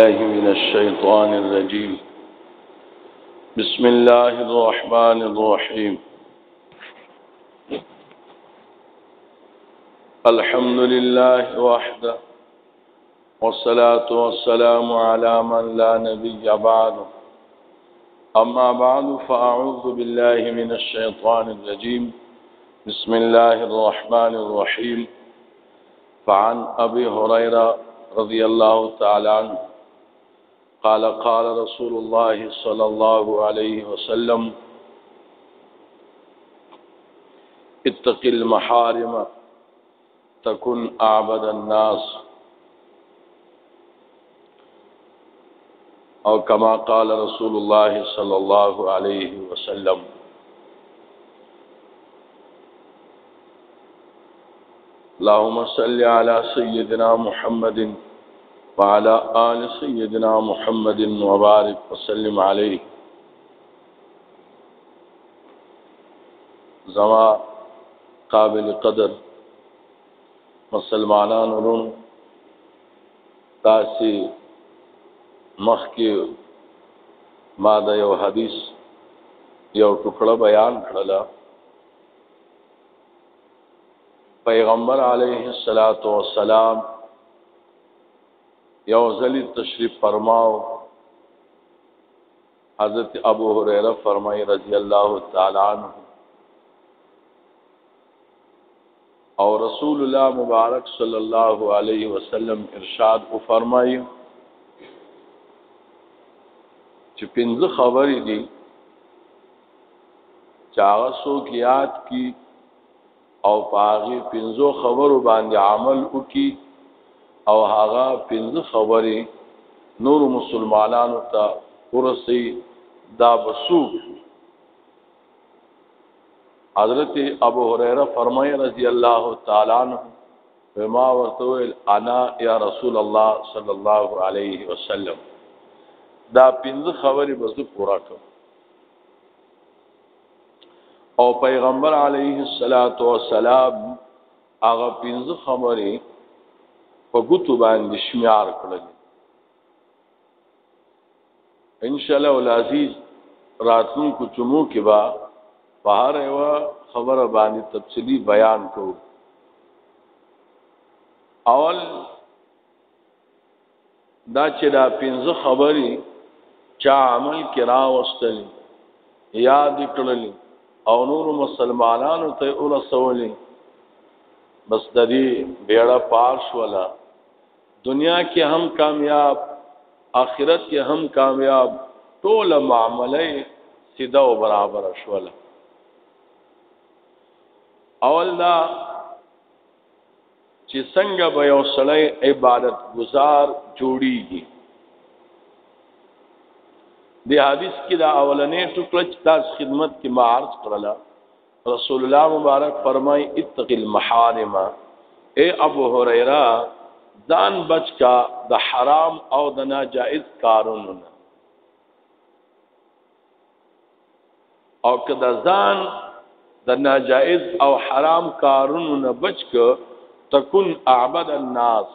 الله من الشيطان الرجيم بسم الله الرحمن الرحيم الحمد لله وحده والصلاة والسلام على من لا نبي بعده أما بعد فأعوذ بالله من الشيطان الرجيم بسم الله الرحمن الرحيم فعن أبي هريرة رضي الله تعالى عنه قال قال رسول الله صلى الله عليه وسلم اتق المحارم تكن اعبد الناس او كما قال رسول الله صلى الله عليه وسلم اللهم صل على سيدنا محمد وعلى آل سيدنا محمد وبارك وسلم عليه زما قابل قدر مسلمانان ورون تاسو مخکې ما د یو حدیث یو ټکړه بیان کړله پیغمبر علیه الصلاۃ والسلام یو ځلی تشریف فرماو حضرت ابو هريره فرمای رضی الله تعالی عنہ او رسول الله مبارک صلی الله علیه وسلم ارشاد او فرمایي چې پنځه خبرې دي چې هغه څوک یاد کی او پاغي پنځو خبرو باندې عمل وکي او هغه پنځه خبرې نور مسلمانانو ته ورسي دا بسوک حضرت ابو هريره فرمایي رضی الله تعالی عنہ فما ورتویل انا یا رسول الله صلی الله علیه وسلم دا پنځه خبرې به زه پورا کوم او پیغمبر علیه الصلاۃ والسلام هغه پنځه خبرې په ګوتو باندې شمیار کړل ان شاء الله العزیز راتلون کو چمو کې با بهر یو خبره باندې تفصیلی بیان کو اول دا چې دا پنځه خبرې چا عمل کرا واستل یاد کړل او نور مسلمانانو ته ورسولې بس د دې بیړه پاش ولا دنیا کې هم کامیاب آخرت کې هم کامیاب ټول معاملې سیده او برابر شول اول دا چې څنګه به یو سړی عبادت گزار جوړیږي د حدیث کې دا اولنې ټکړه چې تاسو خدمت کې معارض کړله رسول الله مبارک فرمای اتق المحارم اے ابو هريره ځان بچ کا د حرام او د ناجائز کارونو نه او که د ځان د ناجائز او حرام کارونو نه بچ ک تكون اعبد الناس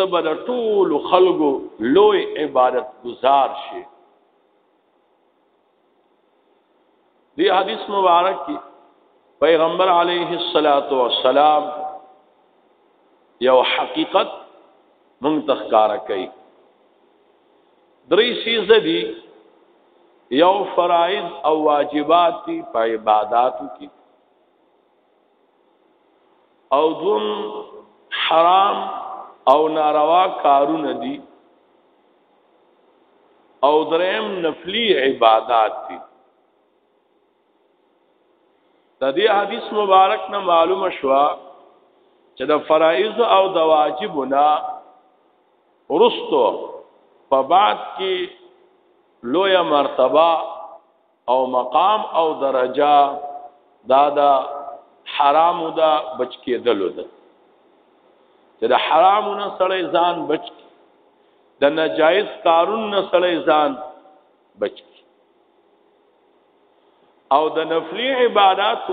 تبد ټول خلقو لوی عبادت گزار شي دی حدیث مبارک کی پیغمبر علیه الصلاۃ والسلام یو حقیقت مونږ تخکار کوي درې سیز دي یو فرائض او واجبات دي په عبادتو کې او دوم حرام او ناروا کارونه دي او دریم نفلی عبادات دي د دې حدیث مبارک نه معلومه شوه چې د فرایض او د واجبونه ورستو په بعد کې لویه مرتبه او مقام او درجه دا دا حرام دا بچ کېدل ده چې د حرامونو سره ځان بچ کی د ناجایز کارونو سره ځان بچ کی او د نفلی عبادت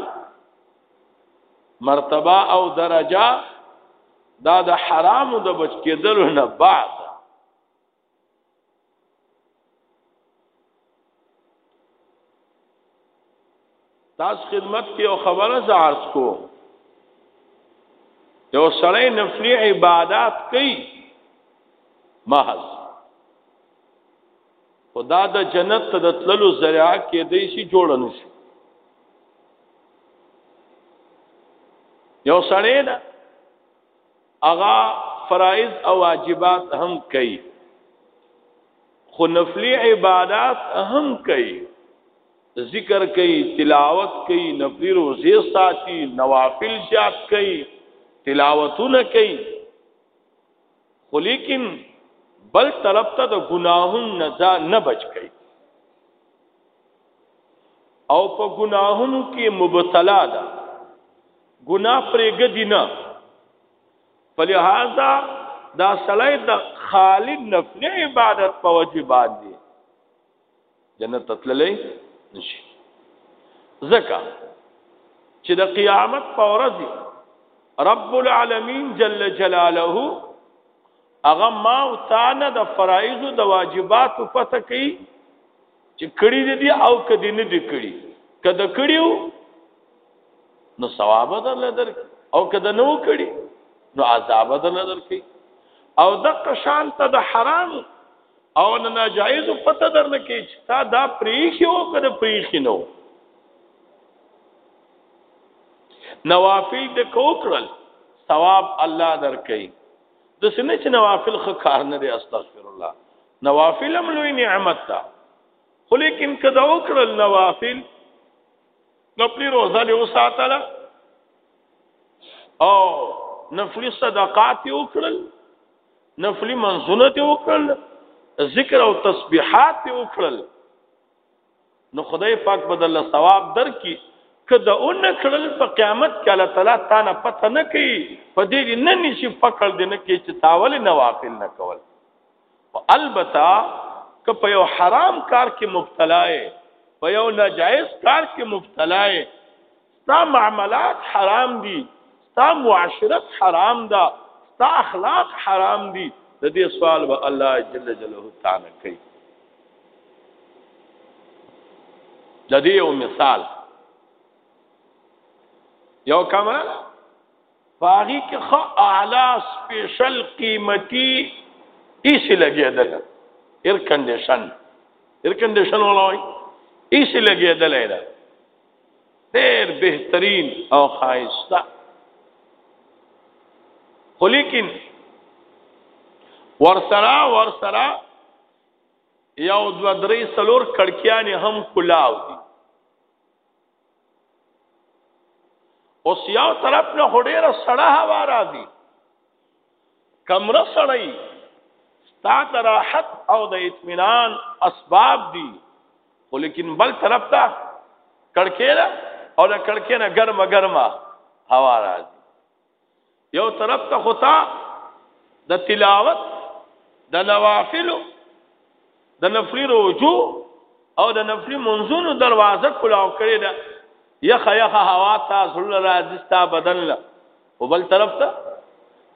مرتبه او درجه دا د حرامو د بچ کېدل نه بعد تاسو خدمت کې او خبره زارس کو یو سړی نفلی عبادت کوي محض خدا د جنت ته د تللو ذریعہ کې دی شي جوړ نه شي یو سړی دا اغا فرائض او واجبات هم کوي خو نفلی عبادت هم کوي ذکر کوي تلاوت کوي نفلی روزه ساتي نوافل زیات کوي تلاوتونه کوي خو لیکن بل طرف ته د ګناهونو نه نه بچ کوي او په ګناهونو کې مبتلا ده ګناه پرېګه دي نه فلهذا دا سړی د خالد نفل عبادت په وجه باندې جنت تللی نشي زکه چې د قیامت په ورځ رب العالمین جل جلاله هغه ما او تا نه د فرایض او د واجبات پته کوي چې کړي دي دی او کدی نه دی کړي کده کړیو نو ثواب در لدر او کده نو کړي نو عذاب در لدر کی او د قشان ته د حرام او نه ناجایز پته در نه کی چې تا دا پریخي او کده پریخي نو نوافل د کوکړل ثواب الله در کوي د سنې چې نوافل خ کار نه دی استغفر الله نوافل هم لوی نعمت ده خو لیکن که دا وکړل نوافل نفلی روزه دی وساتله او نفلی صدقات دی وکړل نفلی منزونه دی وکړل ذکر او تسبیحات دی وکړل نو خدای پاک بدل ثواب درکې کده اون کړل په قیامت کې الله تعالی تا نه پته نه کوي په دې نه نشي فکر دې نه کوي چې تاول نوافل نه کول او البته که په یو حرام کار کې مبتلا یې په یو ناجایز کار کې مبتلا یې ستا معاملات حرام دي ستا معاشرت حرام ده ستا اخلاق حرام دي د دې سوال به الله جل جلاله تعالی کوي د دې یو مثال یو کمره باغی کې خو اعلی سپیشل قیمتي ایسی لګیدل ایر کنډیشن ایر کنډیشن ولای ایسی لګیدل ایره ډېر بهترین او خایسته خو لیکن ورسره ورسره یو دو درې سلور کړکیانې هم کلاو دي اوس یو طرف نه هډېره سړه هوا راځي کمره سړی ستا ته راحت او د اطمینان اسباب دي خو لیکن بل طرف ته کړکې ده او د کړکې نه ګرمه ګرمه هوا راځي یو طرف ته خو تا د تلاوت د نوافل د نفلی روجو او د نفلی منځونو دروازه کلاو کړی ده یخ یخ هوا تا زړه راځي ستا بدن له او بل طرف ته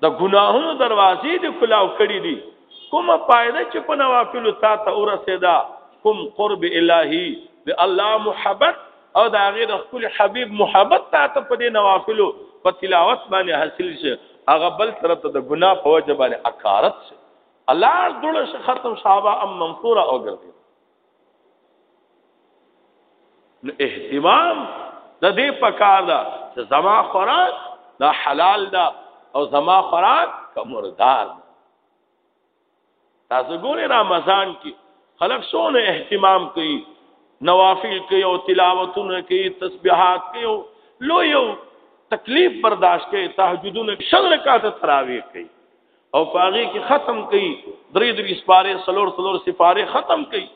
د ګناهونو دروازې دې کلاو کړې دي کومه پایده چې په نوافل تا ته ورسېدا کوم قرب الهي د الله محبت او د هغه د خپل حبيب محبت تا ته په دې نوافل په تلاوت باندې حاصل شي هغه بل طرف ته د ګناه په وجه باندې اکارت شي الله دړه ش ختم شابه ام منصوره او ګرځي نو اهتمام د دې پکار دا چې زما خوراک دا حلال دا او زما خوراک کمردار دا تاسو ګورئ رمضان کې خلک څونه اهتمام کوي نوافل کوي او تلاوتونه کوي تسبیحات کوي لو یو تکلیف برداشت کوي تهجدونه شل رکعات تراویح کوي او پاغي کې ختم کړي درې درې سپاره سلور سلور سپاره ختم کړي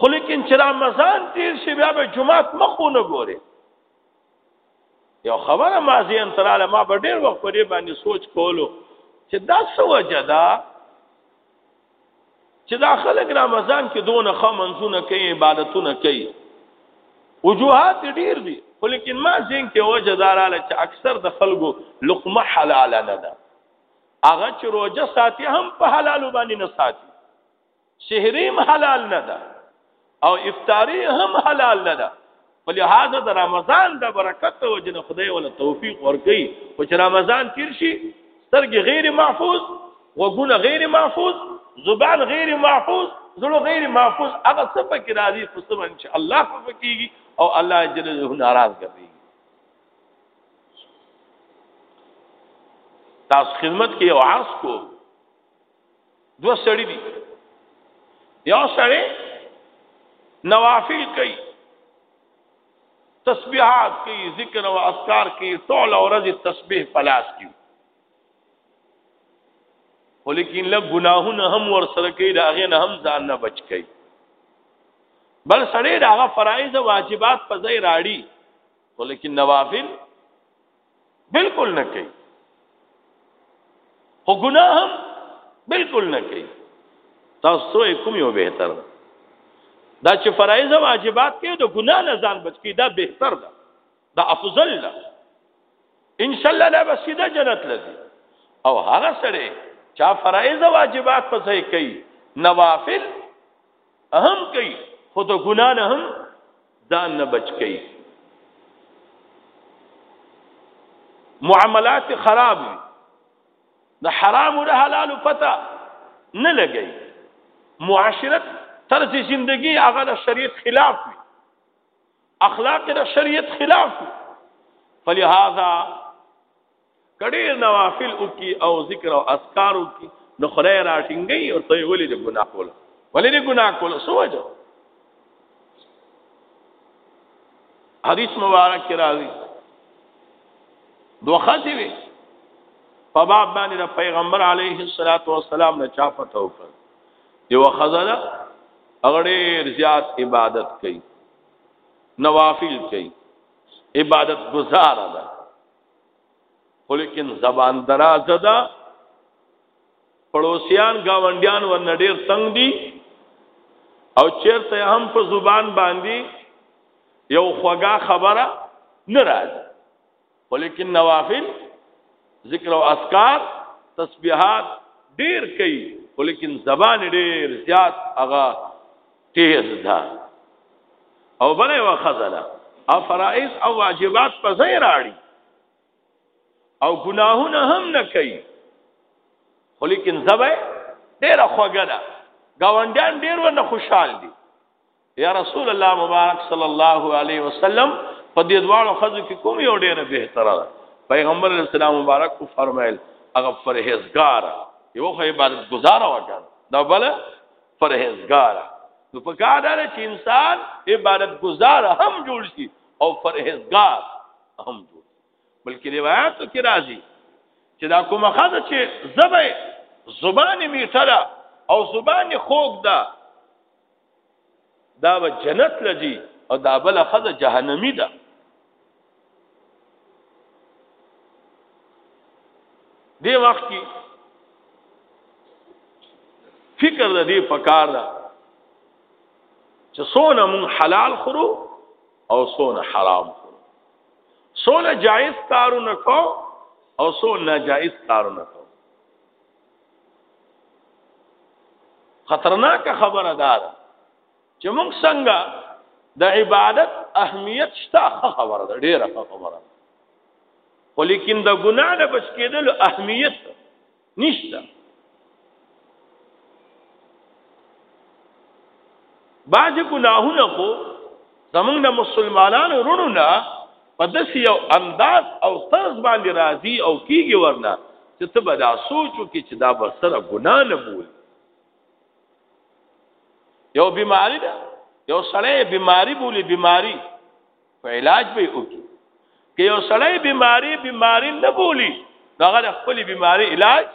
خو لیکن چې رمضان تیر شي بیا به جمعات مخونه ګوري یو خبره ما زین تراله ما په ډیر وخت پرې باندې سوچ کولو چې دا څه وجه ده چې دا خلک رمضان کې دونه ښه منځونه کوي عبادتونه کوي وجوهات ډیر دي خو لیکن ما زین کې وجه داراله چې اکثر د خلکو لقمه حلال نه ده هغه چې روزه ساتي هم په حلال باندې نه ساتي شهریم حلال نه ده او افطاری هم حلال نه ده په لحاظ د رمضان د برکت ته وجنه خدای ول توفیق ورکړي او چې رمضان تیر شي سترګې غیر محفوظ وګونه غیر محفوظ زبان غیر محفوظ زړه غیر محفوظ هغه څه په کې راځي په څه باندې الله په فکیږي او الله جل جلاله ناراض کوي تاسو خدمت کې یو عرض کو دوه سړي دي یو سړی نوافل کوي تسبیحات کوي ذکر او اذکار کوي ټول ورځ تسبیح پلاس کوي ولیکن له ګناهونه هم ور سره کوي دا غي نه هم ځان نه بچ کوي بل سړی دا غ فرایض واجبات په ځای راړي ولیکن نوافل بالکل نه کوي خو ګناه هم بالکل نه کوي تاسو یې کوم یو بهتر دا چې فرایض او واجبات کې د ګناه نه ځان بچ کی دا بهتر ده دا افضل ده ان شاء الله لا بس دا جنت لذي او هغه سره چا فرایض او واجبات په ځای کوي نوافل اهم کوي خود ګناه نه هم ځان نه بچ کئ معاملات خراب وي د حرام او د حلال پته نه لګي معاشرت طرز زندگی هغه د شریعت خلاف وي اخلاق د شریعت خلاف وي فلهذا کډې نوافل او کی او ذکر او اذکار او کی نو خدای راټینګي او ته ولې د ګناه کول ولې د ګناه کول سوجو حدیث مبارک کې راځي دوه خاصي وي په باب باندې د پیغمبر علیه الصلاۃ والسلام نه چا پته وکړ یو خزانه اغړې زیات عبادت کوي نوافل کوي عبادت گزار ده خو لیکن زبان درازه ده پړوسیان گاونډیان ورنه ډیر تنگ دي او چیرته هم په زبان باندې یو خوږه خبره نه راځي ولیکن نوافل ذکر او اذکار تسبیحات ډیر کوي ولیکن زبان ډیر زیات هغه تیز ده او بلې وخزله او فرائض او واجبات په ځای راړي او ګناهونه هم نه کوي خو لیکن زبې ډېره خوږه ده گاونډیان ډېر ونه خوشحال دي یا رسول الله مبارک صلی الله علیه وسلم په دې دواړو خزو کې کوم یو ډېر بهتره ده پیغمبر اسلام مبارک کو فرمایل هغه پرهیزګار یو خو عبادت گزار وکړ دا بل پرهیزګار نو په کار ده چې انسان عبادت گزار هم جوړ شي او پرهیزګار هم جوړ بلکې روایتو کې راځي چې دا کومه خزه چې زبې زبان میټره او زبان خوګ ده دا به جنت لذي او دا بل خزه جهنمی ده دی وخت کې فکر د دې پکار ده چې سونه مون حلال خورو او سونه حرام خورو سونه جائز کارونه کو او سونه ناجائز کارونه کو خطرناک خبره ده چې موږ څنګه د عبادت اهمیت شته خبره ده ډیره خبره خو لیکن د ګناه نه بچ کېدل اهمیت نشته بعض ګناهونه خو زمونږ د مسلمانانو رونو نه په داسې یو انداز او طرز باندې راځي او کیږي ورنه چې ته به دا سوچو کې چې دا به سره ګناه نه بول یو بیماری ده یو سړی بیماری بولی بیماری په علاج به وکړي که یو سړی بیماری بیماری نه بولی هغه خپل بیماری علاج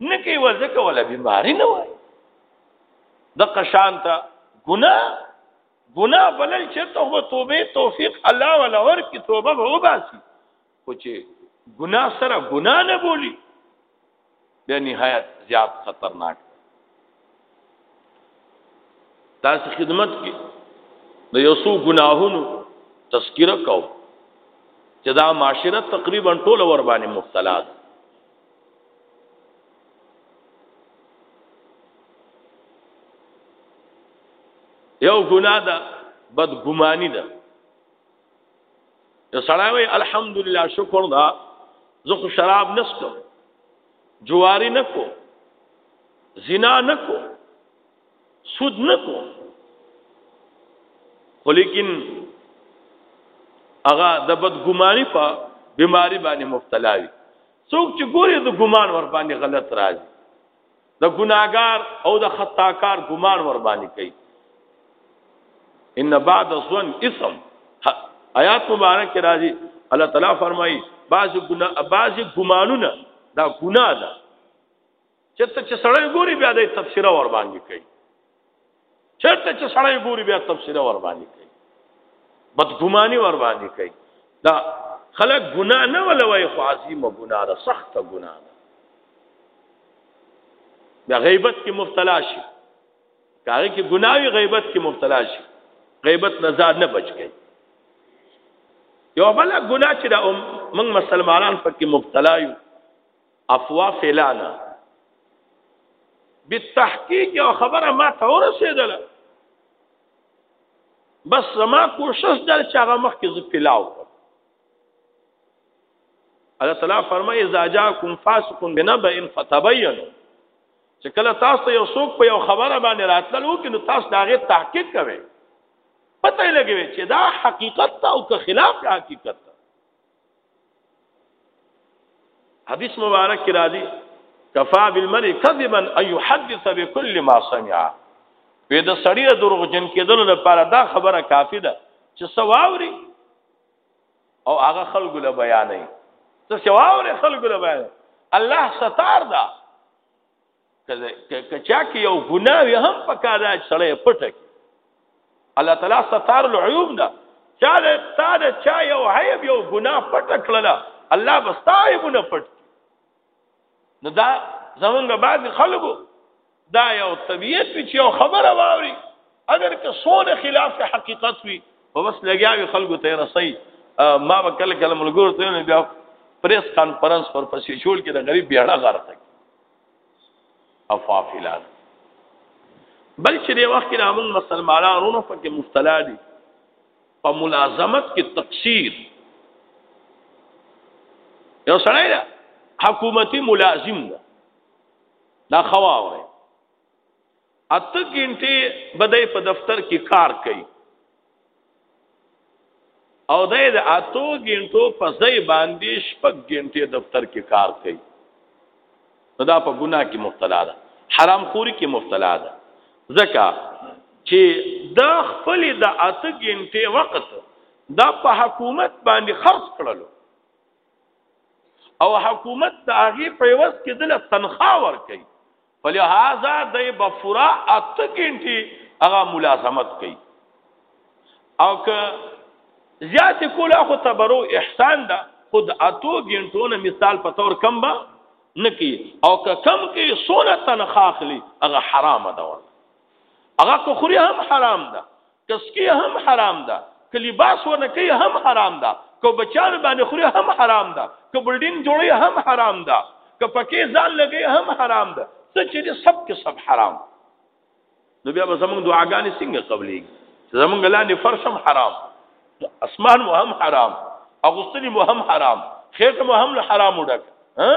نه کوي ورځکه ولا بیماری نه وای د قشان ته ګناه ګناه بلل چې ته به توبه توفیق الله ولا ورکی توبه به وباسي خو چې ګناه سره ګناه نه بولی بیا نهایت زیات خطرناک تاسو خدمت کې د یو څو ګناهونو تذکرہ کو چې دا معاشره تقریبا ټوله ور باندې مبتلا ده یو ګناه ده بدګماني ده یو سړی وای الحمدلله شکر ده زه خو شراب نه څکم جواری نه کوم زنا نه کوم سود نه کوم خو لیکن هغه د بدګماني په بیماری باندې مبتلا وي څوک چې ګوري د ګمان ور باندې غلط راځي د ګناګار او د خطاکار ګمان ور باندې کوي ان بعد الظن اسم آیات مبارک راځي الله تعالی فرمایي بعض ګنا بعض ګمانونه دا ګنا ده چرته چې سړی ګوري بیا د تفسیر ور باندې کوي چرته چې سړی ګوري بیا تفسیر ور باندې کوي بدګماني ور باندې کوي دا خلک ګنا نه ولوي خو عظیمه ګنا ده سخته ګنا ده بیا غیبت کې مبتلا شي کاغه کې ګناوي غیبت کې مبتلا شي غیبت نزار نه بچ گئی یو بل ګنا چې دا موږ مسلمانان پکې مبتلا یو افوا فلانا بالتحقیق یو خبره ما ته ورسېدله بس زما کوشش در چې هغه مخکې زه پلاو الله تعالی فرمایي اذا جاءكم فاسق بنبأ فتبينوا چې کله تاسو یو څوک په یو خبره باندې راتلل وکړي نو تاسو دا غي تحقیق کوئ پته لګوي چې دا حقیقت او که خلاف حقیقت حدیث مبارک کې راځي کفا بالمرء كذبا ان يحدث بكل ما سمع په د سړی د دروغجن کېدل لپاره دا خبره کافی ده چې سواوري او هغه خلکو له بیانې ته سواوري خلکو له بیان الله ستار ده کچا کې یو ګناوي هم پکا دا سړی پټه کی الله تعالی ستار العیوب دا چا د تا د چا یو عیب یو ګنا پټ کړل الله بستایبونه پټ نو دا زمونږ بعد خلکو دا یو طبیعت وی چې یو خبره واوري اگر که سونه خلاف حقیقت وي او بس لګیاوي خلکو ته رسي ما وکړ کله ملګرو ته بیا پریس کانفرنس پر پسې شول کې د غریب بیاړه غرق افافلات بل چې د وخت کې موږ مسلمانانو په کې مبتلا دي په ملازمت کې تقصیر یو سړی دا حکومتي ملازم ده دا خواوه اته ګنټه بدای په دفتر کې کار کوي او د اتو ګنټو په ځای باندې شپږ ګنټه دفتر کې کار کوي نو دا په ګناه کې مبتلا ده حرام خوري کې مبتلا ده ځکه چې دا خپل د اته ګنټه وخت دا په حکومت باندې خرج کړلو او حکومت د هغه په وس کې د تنخواه ور کوي فلهذا د به پورا اته ګنټي هغه ملازمت کوي او که زیات کوله خو تبرو احسان ده خود اتو ګنټونه مثال په تور کم با نکی او که کم کې سونه تنخوا اخلي هغه حرام ده هغه کو خوري هم حرام ده تسکیه هم حرام ده که لباس ورنکې هم حرام ده که بچان باندې خوري هم حرام ده که بلډینګ جوړي هم حرام ده که پکې ځان لګي هم حرام ده څه چې دې سب کې سب حرام نو بیا به زمونږ دعاګانې څنګه قبلې زمونږ لاندې فرش هم حرام اسمان مو هم حرام اغوستنی مو هم حرام خېټه مو هم له حرام وډک ها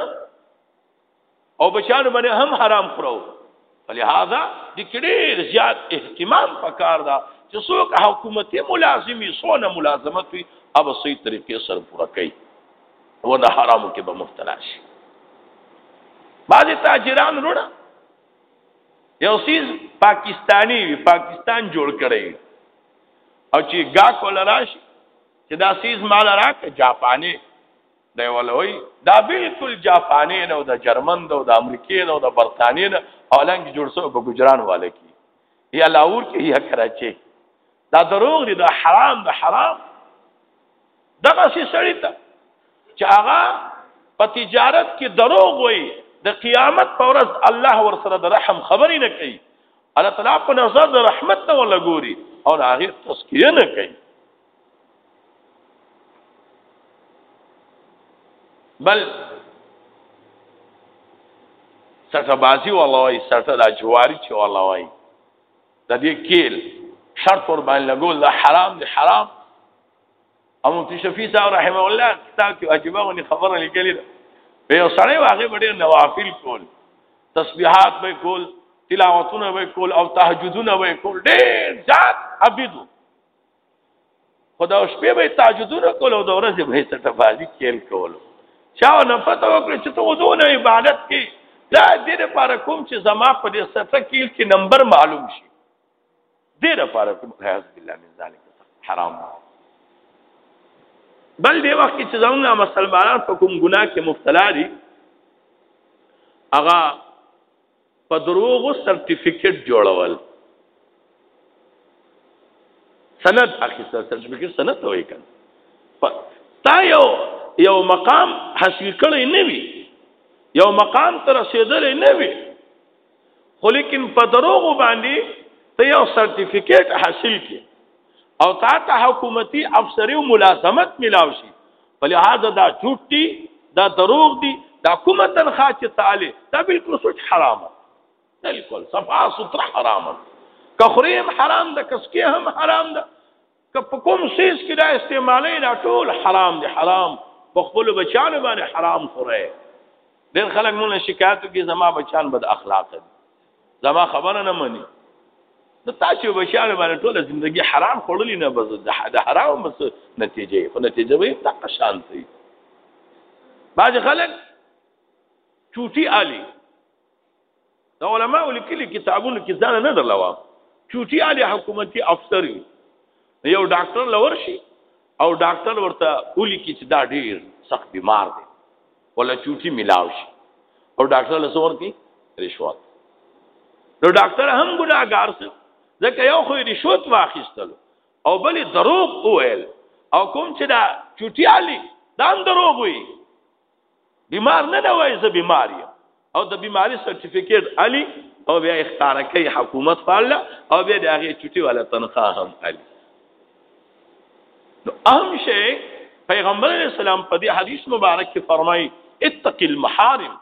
او بچانو باندې هم حرام خورو فلهذا د کډیر زیات اهتمام پکار دا چې څوک حکومتي ملازمي سونه ملازمت وي اب صحیح طریقې سره پوره کوي او د حرامو کې به مبتلا شي بعض تاجران وروړه یو سیز پاکستانی وی پاکستان جوړ کړی او چې گا کول راشي چې دا سیز مال راکه جاپانی دی ولوي دا بالکل جاپاني نه او د جرمن نه او د امریکای نه او د برتانیې نه اولنګ جوړ سو په ګجران والے کې یا لاهور کې یا کراچي دا دروغ دي دا حرام دا حرام دغه سي سړی ته چې هغه په تجارت کې دروغ وي د قیامت پر ورځ الله ور سره د رحم خبرې نه کوي الله تعالی په نظر د رحمت نه ولا ګوري او هغه تسکیه نه کوي بل سټه بازی والله وای سټه د جواری چې والله وای د دې کېل شرط ور باندې لګول دا حرام دی حرام او مفتی شفیع صاحب رحمه الله کتاب کې عجيبه ونی خبره لیکلې ده په یو سړی واغې ډېر نوافل کول تسبیحات به کول تلاوتونه به کول او تهجدونه به کول ډېر زیات عبادت خدا او شپې به تاجدونه کول او د ورځې به ته تبازی کېل کول چا نه پته وکړي چې ته وځونه عبادت کې دا دې لپاره کوم چې زما په دې سټه کې کې نمبر معلوم شي دې لپاره کوم خیاض بالله من ذلک حرام بل دې وخت چې زموږ مسلمانان په کوم ګناه کې مبتلا دي هغه په دروغو سرټیفیکټ جوړول سند اخیستل سرټیفیکټ سند ته وایي کنه تا یو یو مقام حاصل کړی نه وي یو مقام ته رسیدلی نه وي خو لیکن په دروغو باندې ته یو سرټیفیکټ حاصل کی او تا ته حکومتي افسری او ملازمت ملاو شي په لحاظ دا جوټ دي دا دروغ دي دا کومه تنخوا چې تعالی دا بالکل سوچ حرامه بالکل صفا ستر حرامه کخریم حرام ده کسکی هم حرام ده که په کوم سیس کې دا استعمالي دا ټول حرام دي حرام په خپل بچانو باندې حرام خوره ډېر خلک مونږ شکایت کوي زما بچان بد اخلاق دي زما خبره نه مني نو تاسو به شاله باندې ټول ژوندۍ حرام خورلې نه بس د حرام بس نتیجه خو نتیجه به تک شانتي باج خلک چوټي علي دا علماء لیکلي کتابونو کې ځان نه درلوا چوټي علي حکومتي افسر یو ډاکټر لور شي او ډاکټر ورته ولي کی چې دا ډیر سخت بیمار دی ولا چوټي ملاو شي او ډاکټر له څور کی رشوت نو ډاکټر هم ګناګار سي ځکه یو خو رشوت واخیستل او بل دروغ وویل او کوم چې دا چوټیالي دا هم دروغ وي بیمار نه نه وای زه بیمار یم او د بیماری سرټیفیکیټ علي او بیا اختار کوي حکومت فعال او بیا د هغه چټي ولا تنخواه هم علي نو اهم شی پیغمبر علیہ السلام په دې حدیث مبارک کې فرمایي اتق المحارم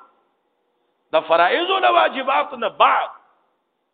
د فرایض او واجبات نه بعد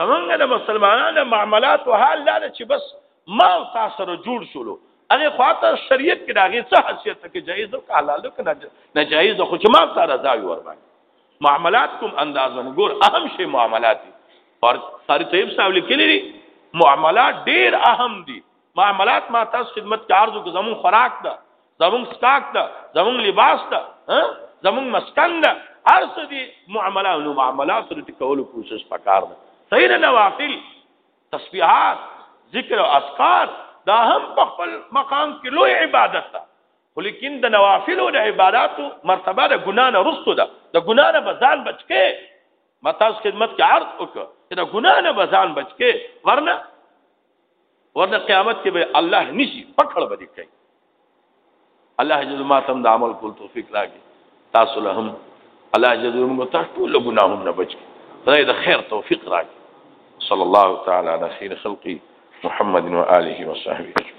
زمونږ د مسلمانانو معاملات او حال دا چې بس ما او تاسو سره جوړ شولو هغه خواته شریعت کې داغه څه حیثیت کې جایز او حلال او ناجایز خو چې ما سره ځای ور باندې معاملات کوم انداز باندې ګور اهم شی معاملات دي پر ساری طيب صاحب لیکلي معاملات ډیر اهم دي معاملات ما تاسو خدمت کې عرض وکړ زمون خوراک ده زمون سکاک ده زمون لباس ده زمون مسکن ده هر څه دي معاملات نو معاملات سره ټکولو کوشش پکار ده صحیح نه نوافل تسبیحات ذکر او اذکار دا هم په خپل مقام کې لوی عبادت ده ولیکن د نوافل او د عبادتو مرتبه د ګنا نه رسو ده د ګنا نه بزان بچکه متاز خدمت کې عرض وکړه چې د ګنا نه بزان بچکه ورنه ورنه قیامت کې به الله نشي پکړه به دي کوي الله جل ما تم د عمل کول توفیق راکړي تاسو له هم الله جل موږ تاسو ټول ګناهونه نه بچي خدای د خیر توفیق راکړي صلی الله تعالی علی خیر خلقی محمد و آله و صحبه اجمعین